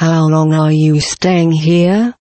How long are you staying here?